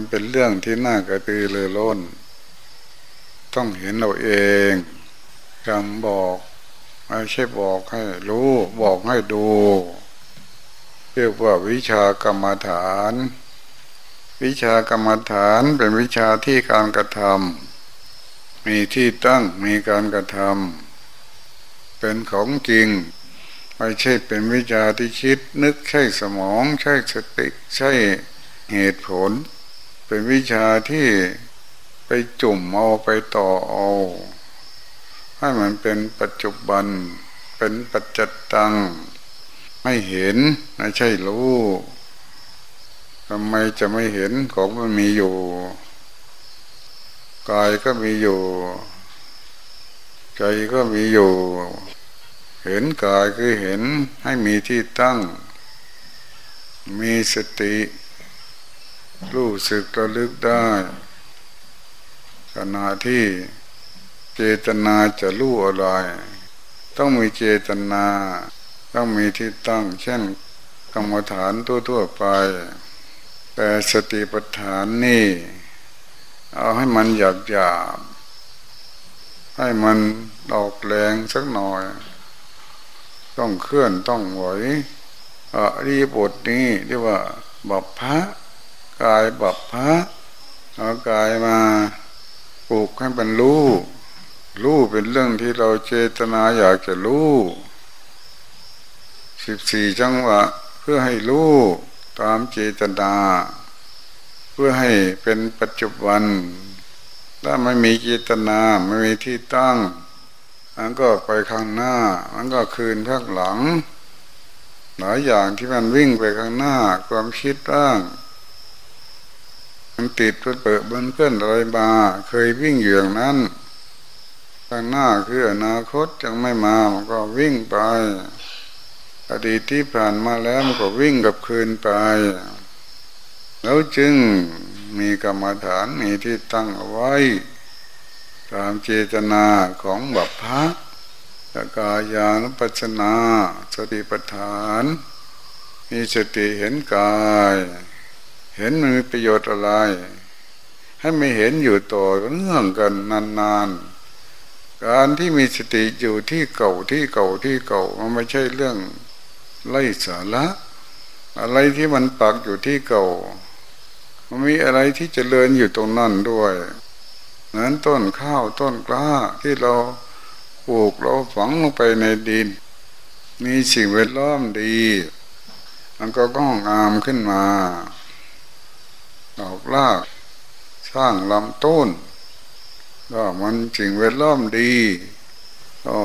มันเป็นเรื่องที่น่ากระตือรือร้น ต้องเห็นเราเองคำบอกไม่ใช่บอกให้รู้บอกให้ดูเรียกว่าวิชากรรมฐาน วิชากรรมฐานเป็นวิชาที่การกระทำมีที่ตั้งมีการกระทำเป็นของจริงไม่ใช่เป็นวิชาที่คิดนึกใช่สมองใช่สติใช่เหตุผล เป็นวิชาที่ไปจุ่มเอาไปต่อเอาให้มันเป็นปัจจุบัน เป็นปัจจตัง ไม่เห็นไม่ใช่รู้ทำไมจะไม่เห็นของมันมีอยู่ กายก็มีอยู่ ใจก็มีอยู่ เห็นกายคือเห็นให้มีที่ตั้ง มีสติ รู้สึกระลึกได้ ขณะที่เจตนาจะรู้อะไร ต้องมีเจตนา ต้องมีที่ตั้ง เช่นกรรมฐานทั่วๆไป แต่สติปัฏฐานนี่ เอาให้มันหยาบหยาบให้มันออกแรงสักหน่อย ต้องเคลื่อนต้องไหวอริบทนี้เรียกว่าบัพพะ กายบับพพะเอากายมาปลูกให้เป็นรู้รู้เป็นเรื่องที่เราเจตนาอยากจะรู้สิบสี่จังหวะเพื่อให้รู้ตามเจตนา เพื่อให้เป็นปัจจุบัน ถ้าไม่มีเจตนาไม่มีที่ตั้งมันก็ไปข้างหน้า มันก็คืนข้างหลัง หลายอย่างที่มันวิ่งไปข้างหน้า ความคิดบ้าง มันติดมันเปิดมันเคลื่อนอะไรมาเคยวิ่งอยู่อย่างนั้นข้างหน้าคืออนาคตยังไม่มามันก็วิ่งไป อดีตที่ผ่านมาแล้วมันก็วิ่งกับคืนไป แล้วจึงมีกรรมฐานมีที่ตั้งเอาไว้ ตามเจตนาของบัพพะกายานุปัจนา สติปัฏฐาน มีสติเห็นกาย เห็นมันมีประโยชน์อะไร ให้ไม่เห็นอยู่ต่อเนื่องกันนานๆ การที่มีสติอยู่ที่เก่าที่เก่าที่เก่ามันไม่ใช่เรื่องไล่สาระอะไรที่มันปักอยู่ที่เก่า มันมีอะไรที่จเจริญอยู่ตรงนั้นด้วยนั้นต้นข้าวต้นกล้าที่เราปลูกเราฝังลงไปในดิน มีสิ่งแวดล้อมดี มันก็ก้องงามขึ้นมา ดอกลากสร้างลำต้นก็มันสิ่งแวดล้อมดี ก็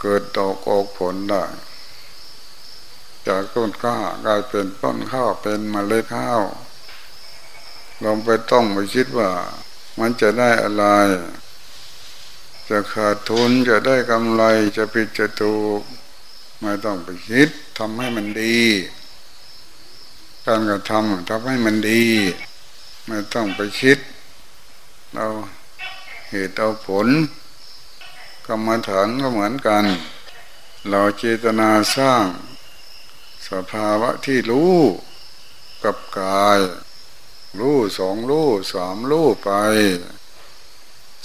เกิดดอกออกผลได้ จากต้นข้าวกลายเป็นต้นข้าวเป็นมเมล็ดข้าวลองไปต้องไปคิดว่า มันจะได้อะไร จะขาดทุนจะได้กำไรจะผิดจะถูกไม่ต้องไปคิดทำให้มันดี การกระทำทำให้มันดี ไม่ต้องไปคิด เราเหตุเอาผลกรรมฐานก็เหมือนกัน เราเจตนาสร้างสภาวะที่รู้กับกาย รู้สองรู้สามรู้ไป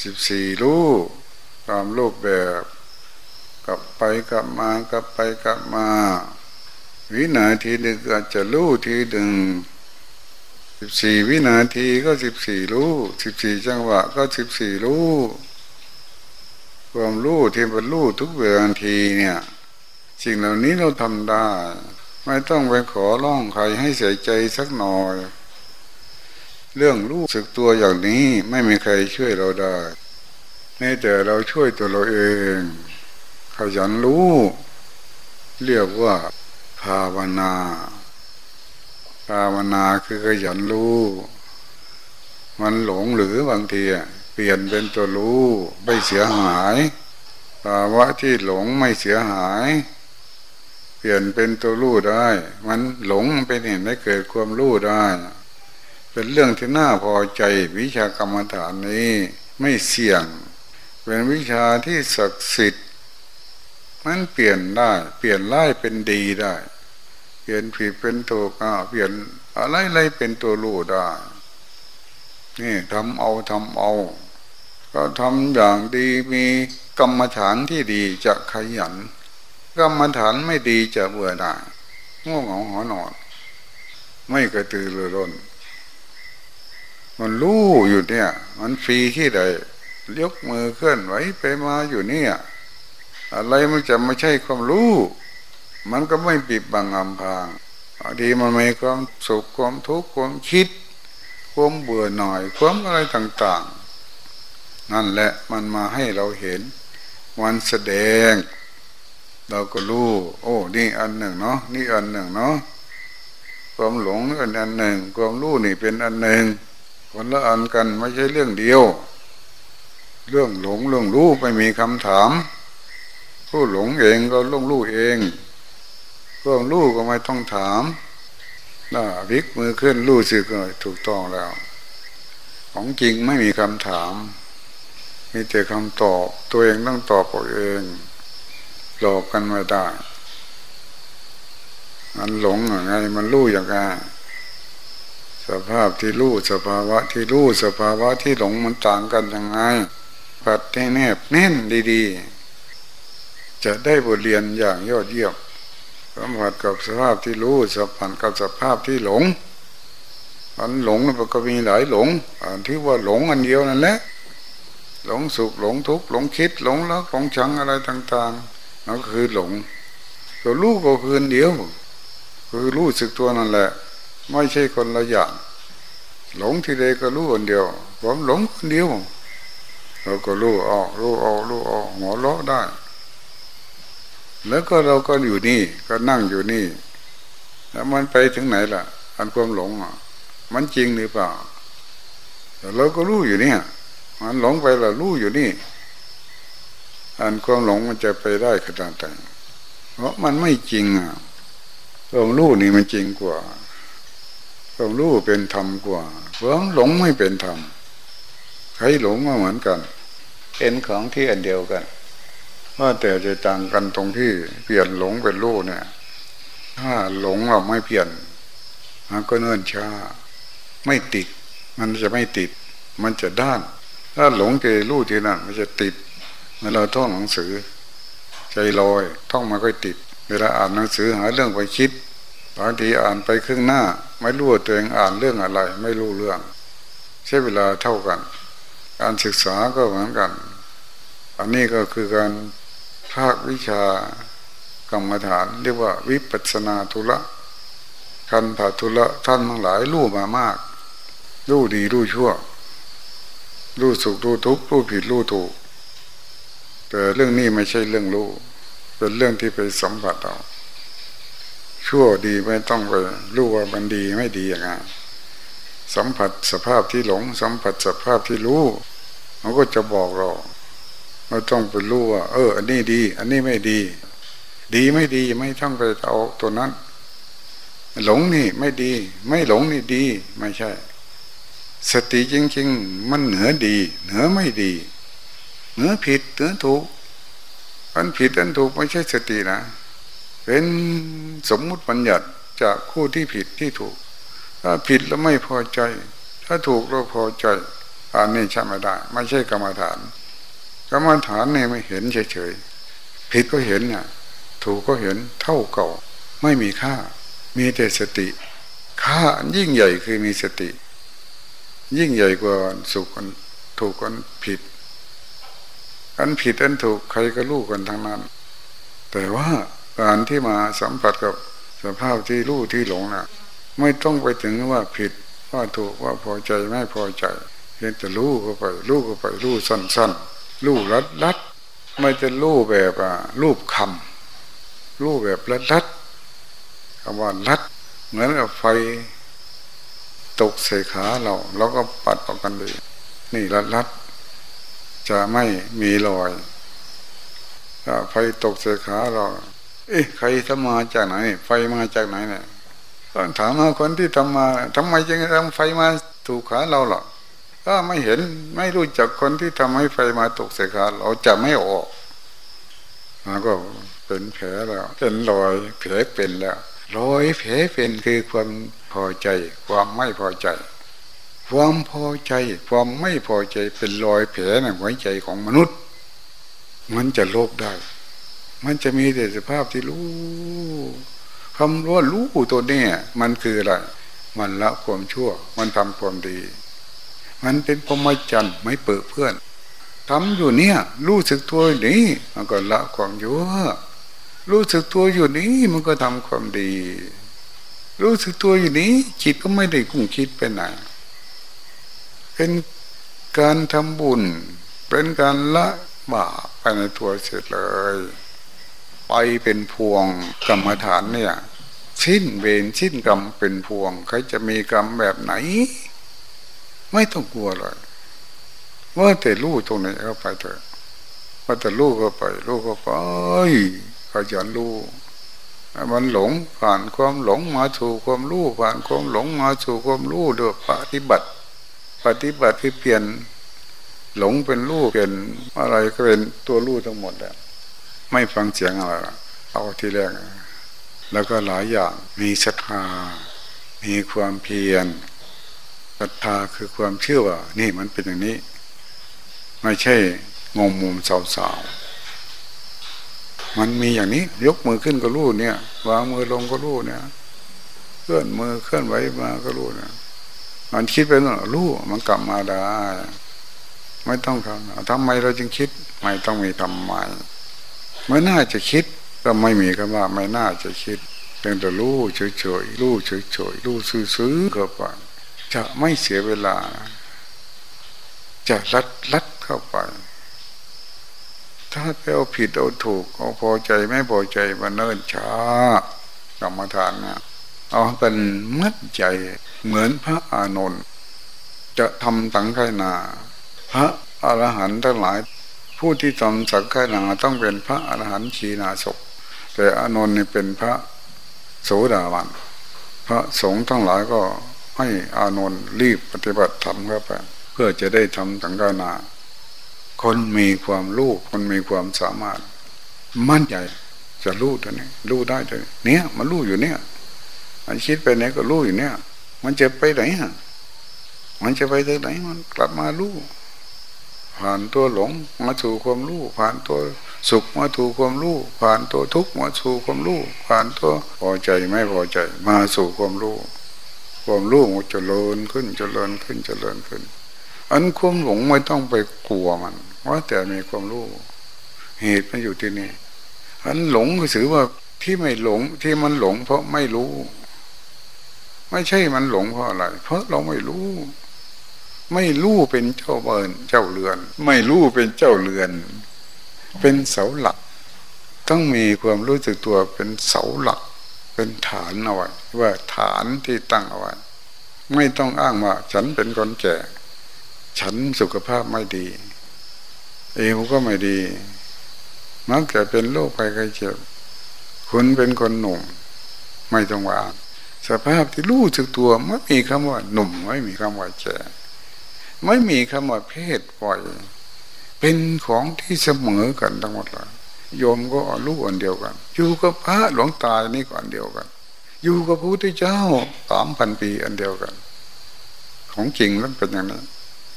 สิบสี่รู้ตามรูปแบบ กลับไปกลับมากลับไปกลับมา วินาทีหนึ่งอาจจะรู้ทีหนึ่ง สิบสี่วินาทีก็สิบสี่รู้สิบสี่จังหวะก็สิบสี่รู้ความรู้ที่เป็นรู้ทุกเวลาทีเนี่ย สิ่งเหล่านี้เราทำได้ ไม่ต้องไปขอร้องใครให้เสียใจสักหน่อย เรื่องรู้สึกตัวอย่างนี้ไม่มีใครช่วยเราได้แม้แต่เราช่วยตัวเราเองขยันรู้ เรียกว่าภาวนา ภาวนาคือขยันรู้ มันหลงหรือบางทีเปลี่ยนเป็นตัวรู้ไม่เสียหายภาวะที่หลงไม่เสียหาย เปลี่ยนเป็นตัวรู้ได้ มันหลงเป็นเห็นให้เกิดความรู้ได้ เป็นเรื่องที่น่าพอใจวิชากรรมฐานนี้ไม่เสี่ยง เป็นวิชาที่ศักดิ์สิทธิ์มันเปลี่ยนได้ เปลี่ยนร้ายเป็นดีได้ เปลี่ยนผิดเป็นถูกอ่าเปลี่ยนอะไรอะไรเป็นตัวรู้ได้นี่ทำเอาทำเอา ก็ทำอย่างดีมีกรรมฐานที่ดีจะขยัน กรรมฐานไม่ดีจะเบื่อหน่ายง่วงเหงาหอนอน ไม่กระตือรือร้นมันรู้อยู่เนี่ย มันฟรีที่ใดยกมือเคลื่อนไหวไปมาอยู่เนี่ย อะไรมันจะไม่ใช่ความรู้ มันก็ไม่ปิดบังอำพางบางทีมันมีความสุขความทุกข์ความคิด ความเบื่อหน่ายความอะไรต่าง ๆ นั่นแหละมันมาให้เราเห็นวันแสดง เราก็รู้ โอ้ นี่อันหนึ่งเนาะนี่อันหนึ่งเนาะความหลงอันอันหนึ่ง ความรู้นี่เป็นอันหนึ่งคนละอันกันไม่ใช่เรื่องเดียว เรื่องหลงเรื่องรู้ไม่มีคำถาม ผู้หลงเองก็ลงรู้เอง เรื่องรู้ก็ไม่ต้องถามน่าพลิกมือขึ้นรู้สึกเลยถูกต้องแล้ว ของจริงไม่มีคำถาม มีแต่คำตอบ ตัวเองต้องตอบตัวเองหลอกกันไม่ได้ มันหลงอย่างไง มันรู้อย่างไงสภาพที่รู้สภาวะที่รู้สภาวะที่หลงมันต่างกันยังไงปัดให้แนบแน่นดี ๆ จะได้บทเรียนอย่างยอดเยี่ยม สัมผัสกับสภาพที่รู้สัมผัสกับสภาพที่หลงอันหลงมันก็มีหลายหลงอันที่ว่าหลงอันเดียวนั่นแหละหลงสุขหลงทุกข์หลงคิดหลงรักหลงชังอะไรต่างๆนั่นคือหลง ตัวรู้ก็คือเดียว คือรู้สึกตัวนั่นแหละ ไม่ใช่คนละอย่างหลงทีใดก็รู้อันเดียวผมหลงคนเดียวเราก็รู้ออกรู้ออกรู้ออกหัวเราะได้ แล้วก็เราก็อยู่นี่ก็นั่งอยู่นี่ แล้วมันไปถึงไหนล่ะ อันความหลงอะ มันจริงหรือเปล่าแต่เราก็รู้อยู่เนี่ย มันหลงไปเรารู้อยู่นี่ อันความหลงมันจะไปได้ขนาดไหนเพราะมันไม่จริงอะความรู้นี่มันจริงกว่าความรู้เป็นธรรมกว่าความหลงไม่เป็นธรรมใครหลงก็เหมือนกัน เป็นของที่อันเดียวกัน ว่าแต่จะต่างกันตรงที่เปลี่ยนหลงเป็นรู้เนี่ย ถ้าหลงเราไม่เปลี่ยนมันก็เนิ่นช้า ไม่ติด มันจะไม่ติด มันจะด้าน ถ้าหลงเจรู้ทีนั่นมันจะติดเวลาท่องหนังสือ ใจลอยท่องมาค่อยติด เวลาอ่านหนังสือหาเรื่องไปคิดบางทีอ่านไปครึ่งหน้า ไม่รู้ตัวเองอ่านเรื่องอะไร ไม่รู้เรื่อง ใช้เวลาเท่ากัน การศึกษาก็เหมือนกัน อันนี้ก็คือการ ภาควิชากรรมฐาน เรียกว่าวิปัสนาทุละคันผาทุละท่านทั้งหลายรู้มามาก รู้ดีรู้ชั่ว รู้สุขรู้ทุกข์รู้ผิดรู้ถูก แต่เรื่องนี้ไม่ใช่เรื่องรู้ เป็นเรื่องที่ไปสัมผัสเอาชั่วดีไม่ต้องไปรู้ว่ามันดีไม่ดีอย่างไงสัมผัสสภาพที่หลง สัมผัสสภาพที่รู้มันก็จะบอกเรา เราต้องไปรู้ว่า เออ อันนี้ดี อันนี้ไม่ดี ดีไม่ดีไม่ต้องไปเอาตัวนั้น หลงนี่ไม่ดี ไม่หลงนี่ดี ไม่ใช่ สติจริง ๆ มันเหนือดี เหนือไม่ดี เหนือผิดเหนือถูกอันผิดอันถูกไม่ใช่สตินะ เป็นสมมุติปัญญัติจากคู่ที่ผิดที่ถูก ถ้าผิดแล้วไม่พอใจ ถ้าถูกเราพอใจอันนี้ใช่ไม่ได้ ไม่ใช่กรรมฐาน กรรมฐานเนี่ยไม่เห็นเฉยๆผิดก็เห็นเนี่ยถูกก็เห็นเท่าเก่า ไม่มีค่า มีแต่สติ ค่ายิ่งใหญ่คือมีสติ ยิ่งใหญ่กว่าสุขกันถูกกันผิด อันผิดอันถูกใครก็รู้กันทั้งนั้น แต่ว่าการที่มาสัมผัสกับสภาพที่รู้ที่หลงนะ่ะ ไม่ต้องไปถึงว่าผิดว่าถูกว่าพอใจไม่พอใจเพียงแต่รู้ก็ไปรู้ก็ไปรู้สั้นๆ รูปรัดรัดไม่จะรูปแบบอะรูปคำรูปแบบรัดรัดคำว่ารัด เหมือนกับไฟตกใส่ขาเราเราก็ปัดออกกันเลย นี่รัดรัดจะไม่มีรอยถ้าไฟตกใส่ขาเรา เอ๊ะใครทำมาจากไหน ไฟมาจากไหนเนี่ยต้องถามมาคนที่ทำมาทำไมจึงทำไฟมาถูกขาเราหรอ ถ้าไม่เห็นไม่รู้จักคนที่ทำให้ไฟมาตกใส่ขาเราจะไม่ออกมันก็เป็นแผลแล้วเป็นรอยแผลเป็นแล้วรอยแผลเป็นคือความพอใจ ความไม่พอใจ ความพอใจ ความไม่พอใจเป็นรอยแผลในหัวใจของมนุษย์ มันจะโลภได้ มันจะมีแต่สภาพที่รู้คำว่ารู้ตัวเนี่ยมันคืออะไรมันละความชั่ว มันทำความดี มันเป็นพรหมจรรย์ไม่เปิดเพื่อนทำอยู่เนี่ย รู้สึกตัวนี้มันก็ละความยั่วรู้สึกตัวอยู่นี้มันก็ทำความดี รู้สึกตัวอยู่นี้ จิตก็ไม่ได้กุ้งคิดไปไหนเป็นการทำบุญ เป็นการละบาปไปในตัวเสร็จเลย ไปเป็นพวงกรรมฐานเนี่ย สิ้นเวรสิ้นกรรมเป็นพวง ใครจะมีกรรมแบบไหน ไม่ต้องกลัวเลยว่าแต่ลูกตรงไหนก็ไปเถอะว่าแต่ลูกก็ไปลูกก็ไปขยันลูกมันหลงผ่านความหลงมาสู่ความรู้ผ่านความหลงมาสู่ความรู้เดือปฏิบัติ ปฏิบัติคือเปลี่ยน หลงเป็นรู้เปลี่ยนอะไรก็เป็นตัวรู้ทั้งหมดแล้วไม่ฟังเสียงอะไรเอาทีแรกแล้วก็หลายอย่างมีศรัทธามีความเพียร ศรัทธาคือความเชื่อว่า นี่มันเป็นอย่างนี้ ไม่ใช่งงมุมสาวๆมันมีอย่างนี้ ยกมือขึ้นก็รู้เนี่ยวางมือลงก็รู้เนี่ยเคลื่อนมือเคลื่อนไหวมาก็รู้เนี่ยมันคิดไปแล้วรู้มันกลับมาได้ไม่ต้องทำทำไมเราจึงคิด ไม่ต้องมีทำไมไม่น่าจะคิดก็ไม่มีคำว่า ไม่น่าจะคิดเพียงแต่รู้เฉยๆรู้เฉยๆรู้ซื้อๆเข้าไป จะไม่เสียเวลา จะลัดลัดเข้าไป ถ้าไปเอาผิดเอาถูกเอาพอใจไม่พอใจมันเนิ่นช้ากรรมฐานเนี่ยเอาเป็นมัดใจเหมือนพระอานนท์จะทำสังฆนา พระอรหันต์ทั้งหลาย ผู้ที่ทำสังฆนาต้องเป็นพระอรหันต์ชีนาศแต่อานนท์นี่เป็นพระโสดาบันพระสงฆ์ทั้งหลายก็ ให้อานนท์รีบปฏิบัติธรรมเข้าไปเพื่อจะได้ทำสังฆนาคนมีความรู้คนมีความสามารถ มั่นใจจะรู้ตัวนี้รู้ได้ตัวนี้เนี่ยมันรู้อยู่เนี่ย มันคิดไปไหนก็รู้อยู่เนี่ย มันจะไปไหนฮะมันจะไปที่ไหนมันกลับมารู้ผ่านตัวหลงมาสู่ความรู้ผ่านตัวสุขมาสู่ความรู้ผ่านตัวทุกข์มาสู่ความรู้ผ่านตัวพอใจไม่พอใจมาสู่ความรู้ ความรู้มันจะเจริญขึ้นจเจริญขึ้นจเจริญขึ้น อันความหลงไม่ต้องไปกลัวมันว่าแต่มีความรู้เหตุมันอยู่ที่นี่อันหลงก็ถือว่าที่ไม่หลงที่มันหลง เพราะไม่รู้ ไม่ใช่มันหลงเพราะอะไร เพราะเราไม่รู้ ไม่รู้เป็นเจ้าเบินเจ้าเรือน ไม่รู้เป็นเจ้าเรือน เป็นเสาหลัก ต้องมีความรู้สึกตัวเป็นเสาหลัก เป็นฐานเอาไว้ว่าฐานที่ตั้งเอาไว้ไม่ต้องอ้างว่า ฉันเป็นคนแก่ ฉันสุขภาพไม่ดี เอวก็ไม่ดี มักจะเป็นโรคภัยไข้เจ็บคุณเป็นคนหนุ่ม ไม่ต้องว่าสภาพที่รู้สึกตัวไม่มีคำว่าหนุ่ม ไม่มีคำว่าแก่ไม่มีคำว่าเพศปล่อย เป็นของที่เสมอกันทั้งหมดเลย โยมก็รู้อันเดียวกัน อยู่กับพระหลวงตานี่ก็อันเดียวกัน อยู่กับพระพุทธเจ้าสามพันปีอันเดียวกัน ของจริงแล้วเป็นอย่างนั้น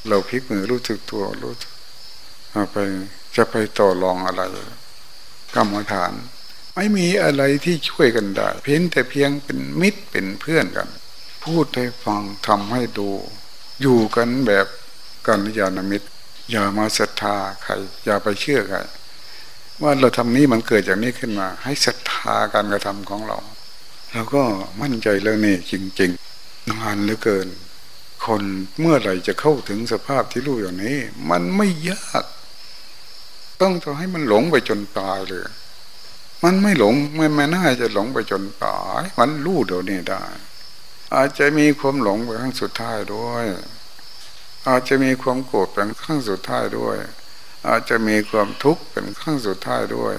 เราพลิกมือรู้สึกตัวรู้ไปจะไปต่อรองอะไรกรรมฐาน ไม่มีอะไรที่ช่วยกันได้ เพียงแต่เพียงเป็นมิตรเป็นเพื่อนกัน พูดให้ฟังทำให้ดู อยู่กันแบบกัลยาณมิตร อย่ามาศรัทธาใคร อย่าไปเชื่อใคร ว่าเราทำนี้มันเกิดจากนี้ขึ้นมา ให้ศรัทธาการกระทำของเราแล้วก็มั่นใจเรื่องนี้จริงๆนานเหลือเกิน คนเมื่อไหร่จะเข้าถึงสภาพที่รู้อย่างนี้ มันไม่ยาก ต้องทำให้มันหลงไปจนตายเลย มันไม่หลงไม่ไม่น่าจะหลงไปจนตาย มันรู้เดี๋ยวนี้ได้ อาจจะมีความหลงไปครั้งสุดท้ายด้วย อาจจะมีความโกรธเป็นครั้งสุดท้ายด้วย อาจจะมีความทุกข์เป็นขั้งสุดท้ายด้วย